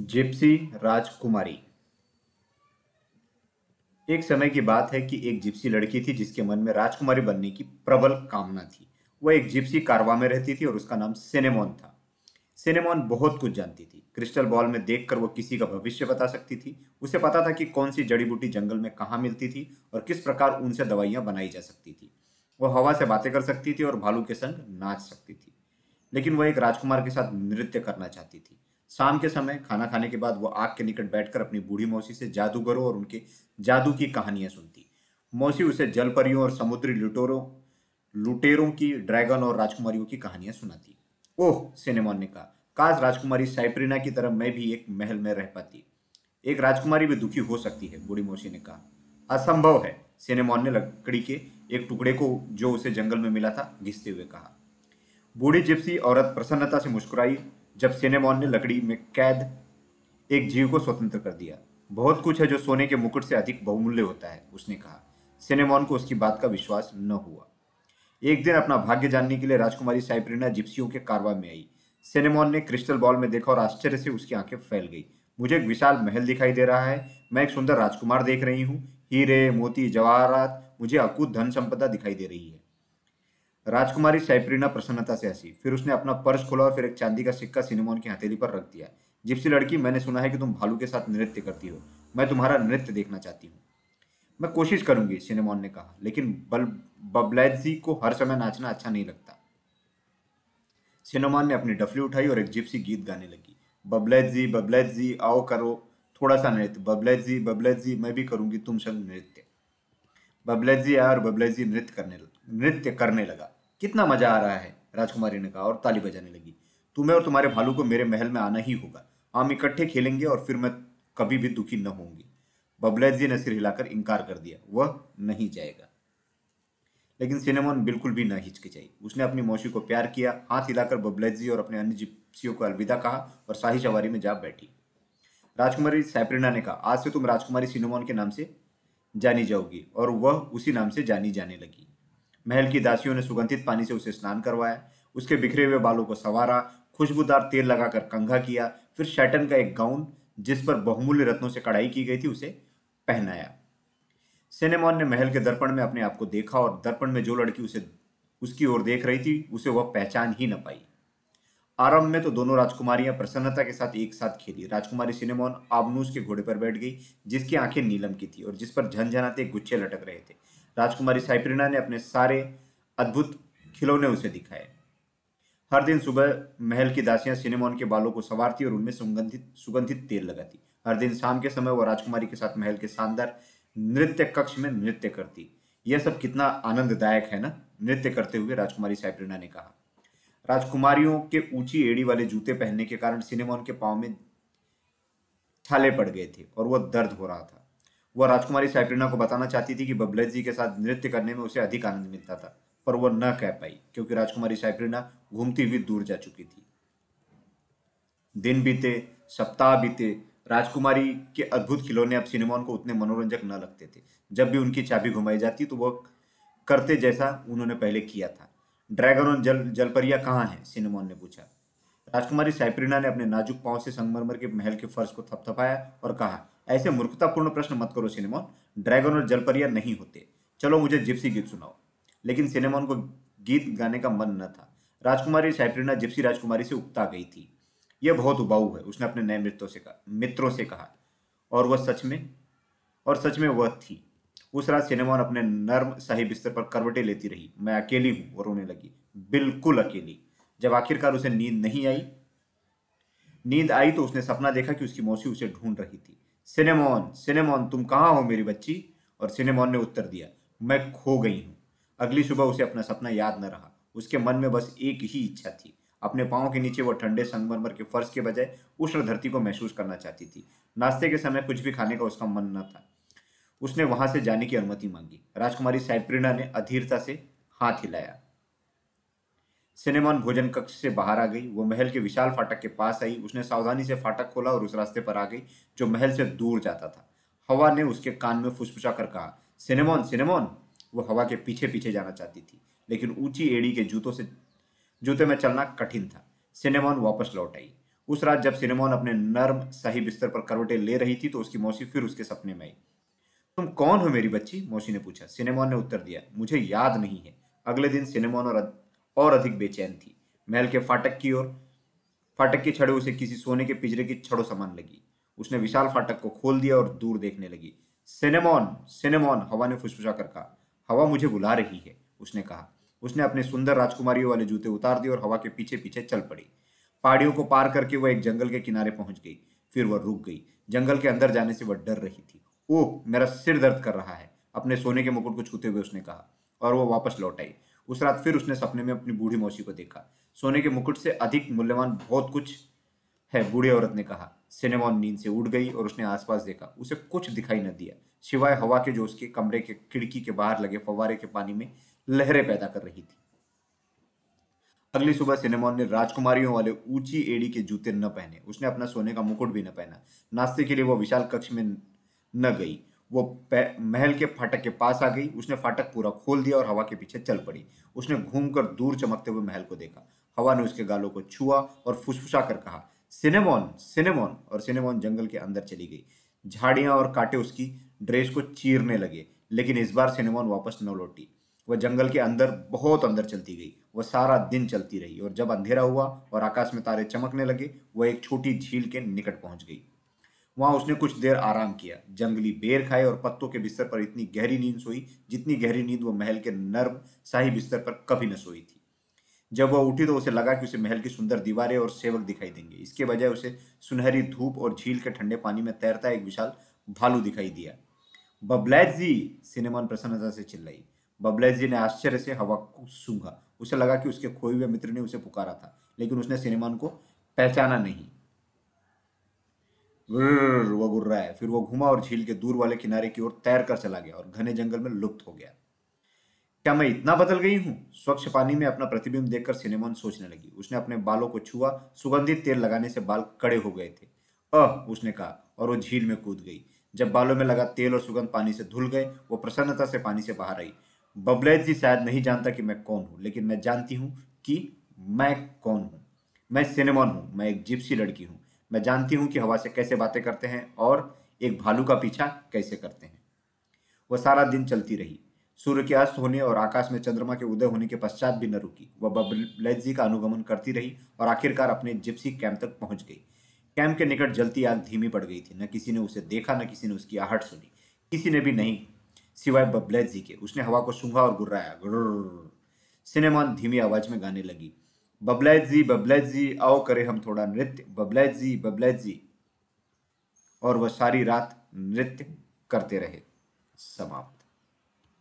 Gypsy राजकुमारी। एक समय की बात है कि एक जिप्सी लड़की थी जिसके मन में राजकुमारी बनने की प्रबल कामना थी। वह एक जिप्सी कारवा में रहती थी और उसका नाम सिनेमोन था। सिनेमोन बहुत कुछ जानती थी। क्रिस्टल बॉल में देखकर वो किसी का भविष्य बता सकती थी। उसे पता था कि कौन सी जड़ी बूटी जंगल में कहाँ मिलती थी और किस प्रकार उनसे दवाइयाँ बनाई जा सकती थी। वो हवा से बातें कर सकती थी और भालू के संग नाच सकती थी। लेकिन वह एक राजकुमार के साथ नृत्य करना चाहती थी। शाम के समय खाना खाने के बाद वो आग के निकट बैठकर अपनी बूढ़ी मौसी से जादूगरों और उनके जादू की कहानियाँ सुनती। मौसी उसे जलपरियों और समुद्री लुटोरों, लुटेरों की, ड्रैगन और राजकुमारियों की कहानियाँ सुनाती। ओह, सिनेमॉन ने कहा, काश राजकुमारी साइप्रिना की तरह मैं भी एक महल में रह पाती। एक राजकुमारी भी दुखी हो सकती है, बूढ़ी मौसी ने कहा। असंभव है, सिनेमॉन ने लकड़ी के एक टुकड़े को, जो उसे जंगल में मिला था, घिसते हुए कहा। बूढ़ी जिप्सी औरत प्रसन्नता से मुस्कुराई जब सिनेमॉन ने लकड़ी में कैद एक जीव को स्वतंत्र कर दिया। बहुत कुछ है जो सोने के मुकुट से अधिक बहुमूल्य होता है, उसने कहा। सिनेमॉन को उसकी बात का विश्वास न हुआ। एक दिन अपना भाग्य जानने के लिए राजकुमारी साइप्रिना जिप्सियों के कारवा में आई। सिनेमॉन ने क्रिस्टल बॉल में देखा और आश्चर्य से उसकी आँखें फैल गई। मुझे एक विशाल महल दिखाई दे रहा है। मैं एक सुंदर राजकुमार देख रही हूँ। हीरे, मोती, जवाहरात, मुझे अकूत धन संपदा दिखाई दे रही है। राजकुमारी साइप्रिना प्रसन्नता से हँसी। फिर उसने अपना पर्स खोला और फिर एक चांदी का सिक्का सिनेमोन की हथेली पर रख दिया। जिप्सी लड़की, मैंने सुना है कि तुम भालू के साथ नृत्य करती हो। मैं तुम्हारा नृत्य देखना चाहती हूँ। मैं कोशिश करूँगी, सिनेमोन ने कहा, लेकिन बल, बबलैजी को हर समय नाचना अच्छा नहीं लगता। सिनेमोन ने अपनी डफली उठाई और एक जिप्सी गीत गाने लगी। बबलैजी बबलैजी, आओ करो। थोड़ा सा नृत्य। बबलैजी बबलैजी, मैं भी करूँगी तुम संग नृत्य। बबलैजी आया और बबलैजी नृत्य करने नृत्य करने लगा। कितना मज़ा आ रहा है राजकुमारी ने कहा और ताली बजाने लगी। तुम्हें और तुम्हारे भालू को मेरे महल में आना ही होगा। हम इकट्ठे खेलेंगे और फिर मैं कभी भी दुखी न होंगी बबलैत जी ने सिर हिलाकर इनकार कर दिया। वह नहीं जाएगा। लेकिन सिनेमोन बिल्कुल भी न हिचकिचाई। उसने अपनी मौसी को प्यार किया, हाथ हिलाकर बबलैत जी और अपने अन्य जिप्सियों को अलविदा कहा और शाही सवारी में जा बैठी। राजकुमारी सैप्रिना ने कहा, आज से तुम राजकुमारी सिनेमोन के नाम से जानी जाओगी और वह उसी नाम से जानी जाने लगी। महल की दासियों ने सुगंधित पानी से उसे स्नान करवाया, उसके बिखरे हुए बालों को सवारा, खुशबूदार तेल लगाकर कंघा किया, फिर शैटन का एक गाउन, जिस पर बहुमूल्य रत्नों से कढ़ाई की गई थी, उसे पहनाया। सिनेमॉन ने महल के दर्पण में अपने आप को देखा और दर्पण में जो लड़की उसे, उसकी ओर देख रही थी, उसे वह पहचान ही न पाई। आरंभ में तो दोनों राजकुमारियाँ प्रसन्नता के साथ एक साथ खेली। राजकुमारी सिनेमॉन आबनूस के घोड़े पर बैठ गई, जिसकी आँखें नीलम की थी और जिस पर झनझनाते गुच्छे लटक रहे थे। राजकुमारी साइप्रिना ने अपने सारे अद्भुत खिलौने उसे दिखाए। हर दिन सुबह महल की दासियाँ सिनेमॉन के बालों को संवारती और उनमें सुगंधित सुगंधित तेल लगाती। हर दिन शाम के समय वह राजकुमारी के साथ महल के शानदार नृत्य कक्ष में नृत्य करती। यह सब कितना आनंददायक है ना? नृत्य करते हुए राजकुमारी साइप्रिना ने कहा। राजकुमारियों के ऊँची एड़ी वाले जूते पहनने के कारण सिनेमॉन के पाँव में छाले पड़ गए थे और वह दर्द हो रहा था। वह राजकुमारी साइप्रिना को बताना चाहती थी कि बबलत जी के साथ नृत्य करने में उसे अधिक आनंद मिलता था, पर वह न कह पाई, क्योंकि राजकुमारी साइप्रिना घूमती हुई दूर जा चुकी थी। दिन बीते, सप्ताह बीते, राजकुमारी के अद्भुत खिलौने अब सिनेमॉन को उतने मनोरंजक न लगते थे। जब भी उनकी चाबी घुमाई जाती तो वह करते जैसा उन्होंने पहले किया था। ड्रैगन और जल, जलपरिया कहाँ है? सिनेमॉन ने पूछा। राजकुमारी साइप्रिना ने अपने नाजुक पाँव से संगमरमर के महल के फर्श को थपथपाया और कहा, ऐसे मूर्खतापूर्ण प्रश्न मत करो, सिनेमॉन। ड्रैगन और जलपरिया नहीं होते। चलो मुझे जिप्सी गीत सुनाओ। लेकिन सिनेमॉन को गीत गाने का मन न था। राजकुमारी सैप्रिना जिप्सी राजकुमारी से उकता गई थी। यह बहुत उबाऊ है, उसने अपने नए मित्रों से कहा, मित्रों से कहा। और वह सच में, और सच में वह थी। उस रात सिनेमॉन अपने नर्म, सही बिस्तर पर करवटे लेती रही। मैं अकेली हूँ, वो रोने लगी। बिल्कुल अकेली। जब आखिरकार उसे नींद नहीं आई, नींद आई तो उसने सपना देखा कि उसकी मौसी उसे ढूंढ रही थी। सिनेमोन सिनेमोन, तुम कहाँ हो मेरी बच्ची? और सिनेमॉन ने उत्तर दिया, मैं खो गई हूँ। अगली सुबह उसे अपना सपना याद न रहा। उसके मन में बस एक ही इच्छा थी। अपने पाँव के नीचे वो ठंडे संगमरमर के फर्श के बजाय उष्ण धरती को महसूस करना चाहती थी। नाश्ते के समय कुछ भी खाने का उसका मन न था। उसने वहाँ से जाने की अनुमति मांगी। राजकुमारी साइप्रिना ने अधीरता से हाथ हिलाया। सिनेमॉन भोजन कक्ष से बाहर आ गई। वो महल के विशाल फाटक के पास आई। उसने सावधानी से फाटक खोला और उस रास्ते पर आ गई जो महल से दूर जाता था। हवा ने उसके कान में फुसफुसा कर कहा सिनेमॉन सिनेमॉन! वो हवा के पीछे पीछे जाना चाहती थी लेकिन ऊँची एड़ी के जूतों से जूते में चलना कठिन था। सिनेमॉन वापस लौट आई। उस रात जब सिनेमोन अपने नर्म सही बिस्तर पर करवटें ले रही थी तो उसकी मौसी फिर उसके सपने में आई। तुम कौन हो मेरी बच्ची? मौसी ने पूछा। सिनेमोन ने उत्तर दिया मुझे याद नहीं है। अगले दिन सिनेमोन और, और अधिक बेचैन थी। महल के फाटक की ओर, फाटक की छड़े उसे किसी सोने के पिजरे की छड़ों समान लगी। उसने विशाल फाटक को खोल दिया और दूर देखने लगी। सिनेमोन सिनेमोन, हवा ने फुसफुसा कर कहा। हवा मुझे बुला रही है, उसने कहा। उसने अपने सुंदर राजकुमारियों वाले जूते उतार दिए और हवा के पीछे पीछे चल पड़ी। पहाड़ियों को पार करके वह एक जंगल के किनारे पहुँच गई। फिर वह रुक गई। जंगल के अंदर जाने से वह डर रही थी। ओह, मेरा सिर दर्द कर रहा है, अपने सोने के मुकुट को छूते हुए उसने कहा। और वह वापस लौट आई। उस रात फिर उसने सपने में अपनी बूढ़ी मौसी को देखा। सोने के मुकुट से अधिक मूल्यवान बहुत कुछ है, बूढ़ी औरत ने कहा। सिनेमॉन नींद से उठ गई और उसने आसपास देखा। उसे कुछ दिखाई न दिया। सिवाय हवा के, जो उसके कमरे के खिड़की के बाहर लगे फवारे के पानी में लहरें पैदा कर रही थी। अगली सुबह सिनेमॉन ने राजकुमारियों वाले ऊँची एड़ी के जूते न पहने। उसने अपना सोने का मुकुट भी न पहना। नाश्ते के लिए वो विशाल कक्ष में न गई। वो महल के फाटक के पास आ गई, उसने फाटक पूरा खोल दिया और हवा के पीछे चल पड़ी। उसने घूमकर दूर चमकते हुए महल को देखा। हवा ने उसके गालों को छुआ और फुसफुसा कर कहा, सिनेमॉन सिनेमॉन! और सिनेमॉन जंगल के अंदर चली गई। झाड़ियाँ और कांटे उसकी ड्रेस को चीरने लगे, लेकिन इस बार सिनेमॉन वापस न लौटी। वह जंगल के अंदर, बहुत अंदर चलती गई। वह सारा दिन चलती रही और जब अंधेरा हुआ और आकाश में तारे चमकने लगे, वह एक छोटी झील के निकट पहुँच गई। वहाँ उसने कुछ देर आराम किया। जंगली बेर खाए और पत्तों के बिस्तर पर इतनी गहरी नींद सोई जितनी गहरी नींद वो महल के नर्म शाही बिस्तर पर कभी न सोई थी। जब वह उठी तो उसे लगा कि उसे महल की सुंदर दीवारें और सेवक दिखाई देंगे। इसके बजाय उसे सुनहरी धूप और झील के ठंडे पानी में तैरता एक विशाल भालू दिखाई दिया। बबलैज जी सिनेमान प्रसन्नता से चिल्लाई। बबलैज जी ने आश्चर्य से हवा को सूंघा। उसे लगा कि उसके खोए हुए मित्र ने उसे पुकारा था, लेकिन उसने सिनेमान को पहचाना नहीं। वो गुर्रा है। फिर वो घुमा और झील के दूर वाले किनारे की ओर तैर कर चला गया और घने जंगल में लुप्त हो गया। क्या मैं इतना बदल गई हूँ? स्वच्छ पानी में अपना प्रतिबिंब देखकर सिनेमान सोचने लगी। उसने अपने बालों को छुआ, सुगंधित तेल लगाने से बाल कड़े हो गए थे। अह, उसने कहा, और वो झील में कूद गई। जब बालों में लगा तेल और सुगंध पानी से धुल गए, वो प्रसन्नता से पानी से बाहर आई। बबलैत जी शायद नहीं जानता कि मैं कौन हूँ, लेकिन मैं जानती हूँ कि मैं कौन हूँ। मैं सिनेमॉन हूँ, मैं एक जिप्सी लड़की हूँ। मैं जानती हूँ कि हवा से कैसे बातें करते हैं और एक भालू का पीछा कैसे करते हैं। वह सारा दिन चलती रही। सूर्य के अस्त होने और आकाश में चंद्रमा के उदय होने के पश्चात भी न रुकी। वह बबलैत जी का अनुगमन करती रही और आखिरकार अपने जिप्सी कैंप तक पहुँच गई। कैंप के निकट जलती आग धीमी पड़ गई थी। न किसी ने उसे देखा, न किसी ने उसकी आहट सुनी। किसी ने भी नहीं, सिवाय बबलैत जी के। उसने हवा को सूंघा और गुर्राया। सिनेमान धीमी आवाज़ में गाने लगी। बबलैत जी बबलैत जी आओ करे हम थोड़ा नृत्य। बबलैत जी बबलैत जी और वह सारी रात नृत्य करते रहे। समाप्त।